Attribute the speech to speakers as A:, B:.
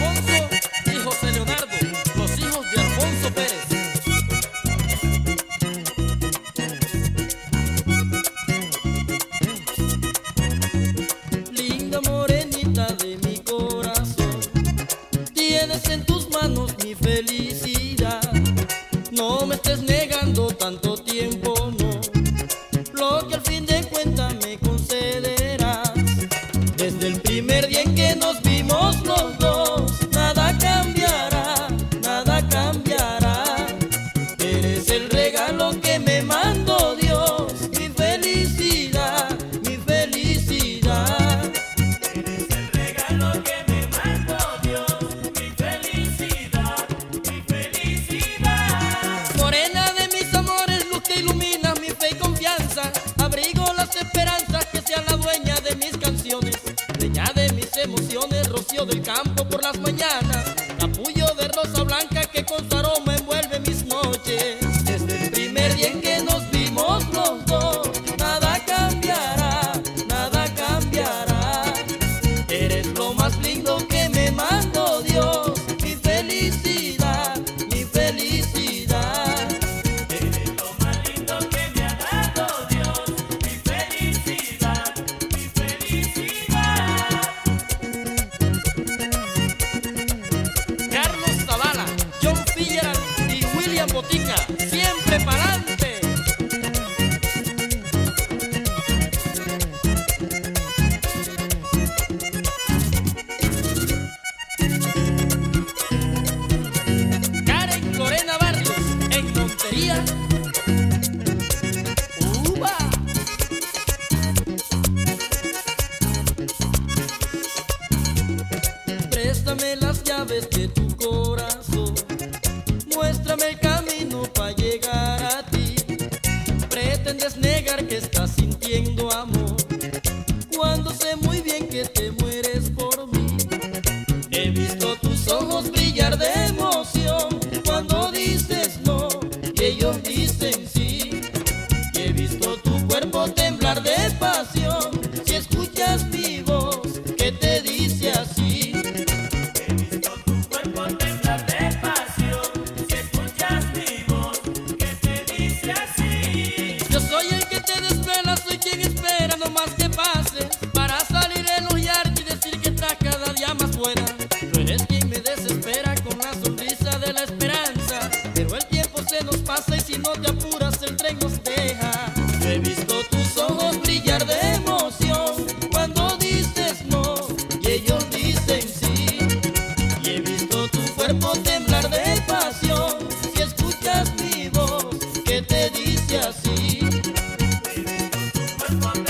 A: Afonso. del campo por las mañanas. Préstame las llaves de tu corazón. Muéstrame el camino para llegar a ti. Pretendes negar que estás sintiendo amor. Cuando sé muy bien que te mueres por One